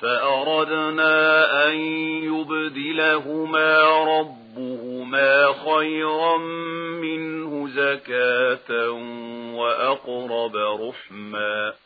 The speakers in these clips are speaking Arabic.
فأردنا أن يبدلهما ربهما خيرا منه زكاة وأقرب رحماً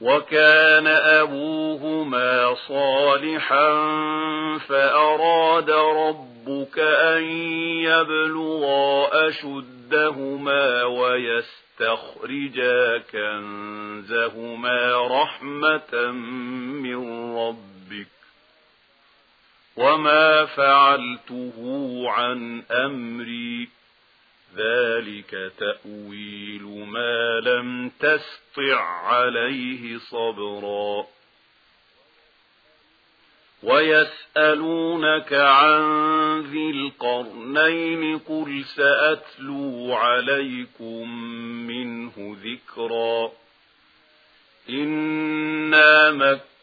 وكان أبوهما صالحا فأراد ربك أن يبلغا أشدهما ويستخرجا كنزهما رحمة من ربك وما فعلته عن أمري ذلك تأويل ما لم تستع عليه صبرا. ويسألونك عن ذي القرنين قل سأتلو عليكم منه ذكرا. إنا مك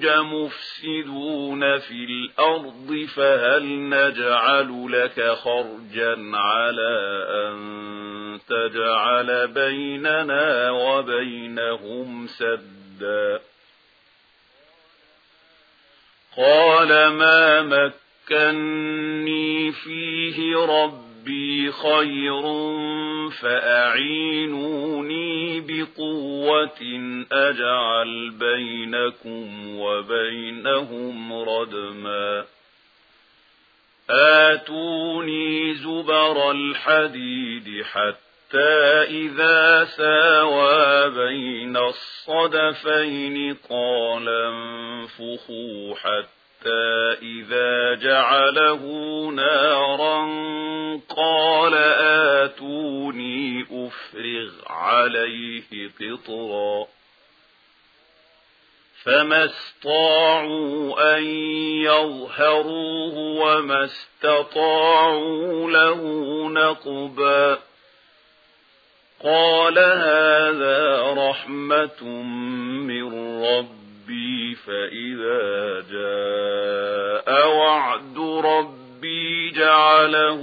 تخرج مفسدون في الأرض فهل نجعل لك خرجا على أن تجعل بيننا وبينهم سدا؟ قال ما مكني فيه ربي خير فأعينون بِقُوَّةٍ أَجْعَلْ بَيْنَكُمْ وَبَيْنَهُمْ رَدْمًا آتوني زبر الحديد حتى إذا ساوى بين الصدفين قال انفخوا حتى إذا جعله نارا قال عليه قطرا فما استطاعوا أن يظهروه وما استطاعوا له نقبا قال هذا رحمة من ربي فإذا جاء وعد ربي جعله